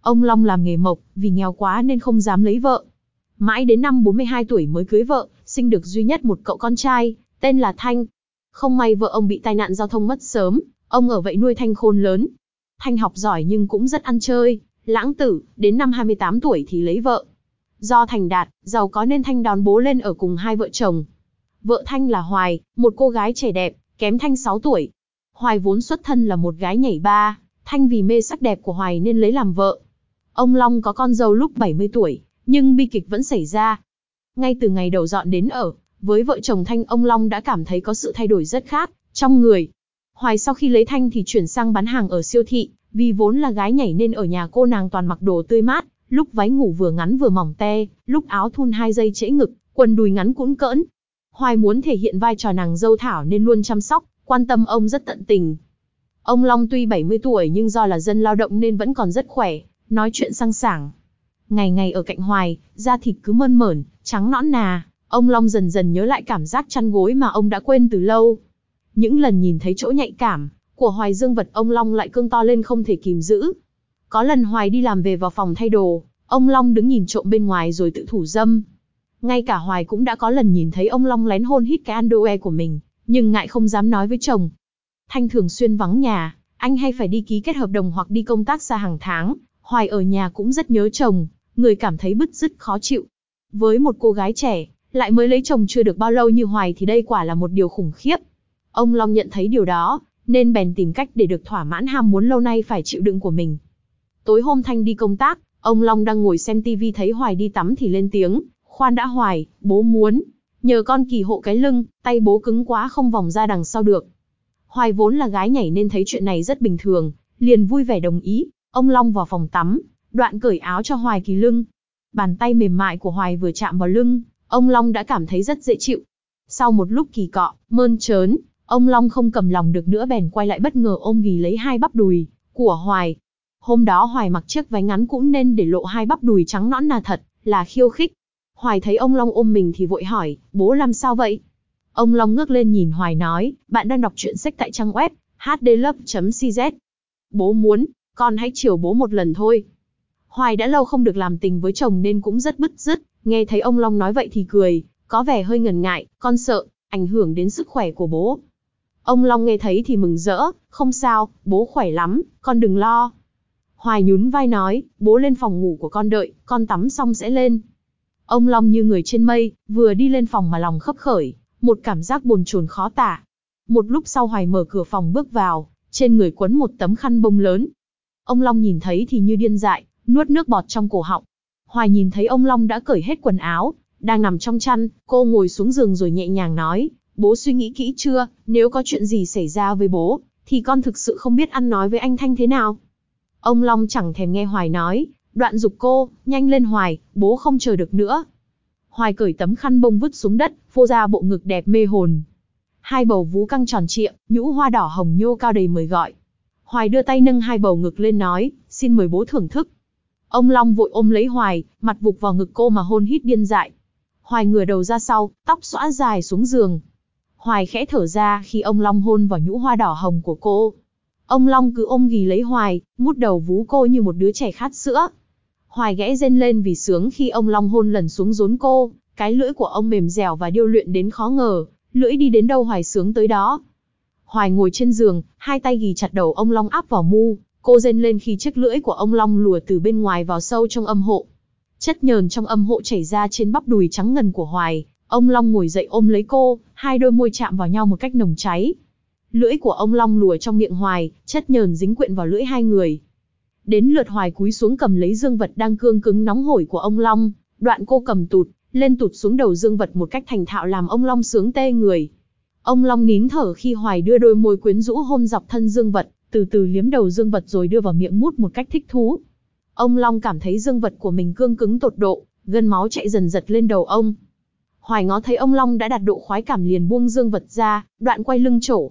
Ông Long làm nghề mộc, vì nghèo quá nên không dám lấy vợ. Mãi đến năm 42 tuổi mới cưới vợ, sinh được duy nhất một cậu con trai, tên là Thanh. Không may vợ ông bị tai nạn giao thông mất sớm, ông ở vậy nuôi Thanh khôn lớn. Thanh học giỏi nhưng cũng rất ăn chơi, lãng tử, đến năm 28 tuổi thì lấy vợ. Do thành đạt, giàu có nên Thanh đón bố lên ở cùng hai vợ chồng. Vợ Thanh là Hoài, một cô gái trẻ đẹp, kém Thanh 6 tuổi. Hoài vốn xuất thân là một gái nhảy ba, Thanh vì mê sắc đẹp của Hoài nên lấy làm vợ. Ông Long có con dâu lúc 70 tuổi, nhưng bi kịch vẫn xảy ra. Ngay từ ngày đầu dọn đến ở, với vợ chồng Thanh ông Long đã cảm thấy có sự thay đổi rất khác, trong người. Hoài sau khi lấy Thanh thì chuyển sang bán hàng ở siêu thị, vì vốn là gái nhảy nên ở nhà cô nàng toàn mặc đồ tươi mát, lúc váy ngủ vừa ngắn vừa mỏng te, lúc áo thun hai dây trễ ngực, quần đùi ngắn cũng cỡn. Hoài muốn thể hiện vai trò nàng dâu thảo nên luôn chăm sóc, quan tâm ông rất tận tình. Ông Long tuy 70 tuổi nhưng do là dân lao động nên vẫn còn rất khỏe, nói chuyện sang sảng. Ngày ngày ở cạnh Hoài, da thịt cứ mơn mởn, trắng nõn nà, ông Long dần dần nhớ lại cảm giác chăn gối mà ông đã quên từ lâu. Những lần nhìn thấy chỗ nhạy cảm của Hoài Dương vật ông Long lại cương to lên không thể kìm giữ. Có lần Hoài đi làm về vào phòng thay đồ, ông Long đứng nhìn trộm bên ngoài rồi tự thủ dâm. Ngay cả Hoài cũng đã có lần nhìn thấy ông Long lén hôn hít cái underwear của mình, nhưng ngại không dám nói với chồng. Thanh thường xuyên vắng nhà, anh hay phải đi ký kết hợp đồng hoặc đi công tác xa hàng tháng, Hoài ở nhà cũng rất nhớ chồng, người cảm thấy bứt rứt khó chịu. Với một cô gái trẻ, lại mới lấy chồng chưa được bao lâu như Hoài thì đây quả là một điều khủng khiếp. Ông Long nhận thấy điều đó, nên bèn tìm cách để được thỏa mãn ham muốn lâu nay phải chịu đựng của mình. Tối hôm Thanh đi công tác, ông Long đang ngồi xem tivi thấy Hoài đi tắm thì lên tiếng, khoan đã Hoài, bố muốn. Nhờ con kỳ hộ cái lưng, tay bố cứng quá không vòng ra đằng sau được. Hoài vốn là gái nhảy nên thấy chuyện này rất bình thường, liền vui vẻ đồng ý. Ông Long vào phòng tắm, đoạn cởi áo cho Hoài kỳ lưng. Bàn tay mềm mại của Hoài vừa chạm vào lưng, ông Long đã cảm thấy rất dễ chịu. Sau một lúc kỳ cọ, mơn trớn, ông Long không cầm lòng được nữa bèn quay lại bất ngờ ôm ghì lấy hai bắp đùi của Hoài. Hôm đó Hoài mặc chiếc váy ngắn cũng nên để lộ hai bắp đùi trắng nõn nà thật, là khiêu khích. Hoài thấy ông Long ôm mình thì vội hỏi, bố làm sao vậy? Ông Long ngước lên nhìn Hoài nói, bạn đang đọc truyện sách tại trang web hdlove.cz. Bố muốn, con hãy chiều bố một lần thôi. Hoài đã lâu không được làm tình với chồng nên cũng rất bứt rứt, nghe thấy ông Long nói vậy thì cười, có vẻ hơi ngần ngại, con sợ, ảnh hưởng đến sức khỏe của bố. Ông Long nghe thấy thì mừng rỡ, không sao, bố khỏe lắm, con đừng lo. Hoài nhún vai nói, bố lên phòng ngủ của con đợi, con tắm xong sẽ lên. Ông Long như người trên mây, vừa đi lên phòng mà lòng khấp khởi, một cảm giác buồn chồn khó tả. Một lúc sau Hoài mở cửa phòng bước vào, trên người quấn một tấm khăn bông lớn. Ông Long nhìn thấy thì như điên dại, nuốt nước bọt trong cổ họng. Hoài nhìn thấy ông Long đã cởi hết quần áo, đang nằm trong chăn, cô ngồi xuống giường rồi nhẹ nhàng nói, bố suy nghĩ kỹ chưa, nếu có chuyện gì xảy ra với bố, thì con thực sự không biết ăn nói với anh Thanh thế nào. Ông Long chẳng thèm nghe Hoài nói, đoạn dục cô, nhanh lên Hoài, bố không chờ được nữa. Hoài cởi tấm khăn bông vứt xuống đất, phô ra bộ ngực đẹp mê hồn. Hai bầu vú căng tròn trịa, nhũ hoa đỏ hồng nhô cao đầy mời gọi. Hoài đưa tay nâng hai bầu ngực lên nói, xin mời bố thưởng thức. Ông Long vội ôm lấy Hoài, mặt vụt vào ngực cô mà hôn hít điên dại. Hoài ngửa đầu ra sau, tóc xõa dài xuống giường. Hoài khẽ thở ra khi ông Long hôn vào nhũ hoa đỏ hồng của cô. Ông Long cứ ôm ghì lấy Hoài, mút đầu vú cô như một đứa trẻ khát sữa. Hoài ghẽ rên lên vì sướng khi ông Long hôn lần xuống rốn cô, cái lưỡi của ông mềm dẻo và điêu luyện đến khó ngờ, lưỡi đi đến đâu Hoài sướng tới đó. Hoài ngồi trên giường, hai tay ghi chặt đầu ông Long áp vào mu, cô rên lên khi chiếc lưỡi của ông Long lùa từ bên ngoài vào sâu trong âm hộ. Chất nhờn trong âm hộ chảy ra trên bắp đùi trắng ngần của Hoài, ông Long ngồi dậy ôm lấy cô, hai đôi môi chạm vào nhau một cách nồng cháy. Lưỡi của ông Long lùa trong miệng Hoài, chất nhờn dính quyện vào lưỡi hai người. Đến lượt Hoài cúi xuống cầm lấy dương vật đang cương cứng nóng hổi của ông Long, đoạn cô cầm tụt, lên tụt xuống đầu dương vật một cách thành thạo làm ông Long sướng tê người. Ông Long nín thở khi Hoài đưa đôi môi quyến rũ hôn dọc thân dương vật, từ từ liếm đầu dương vật rồi đưa vào miệng mút một cách thích thú. Ông Long cảm thấy dương vật của mình cương cứng tột độ, gân máu chạy dần giật lên đầu ông. Hoài ngó thấy ông Long đã đạt độ khoái cảm liền buông dương vật ra, đoạn quay lưng trổ,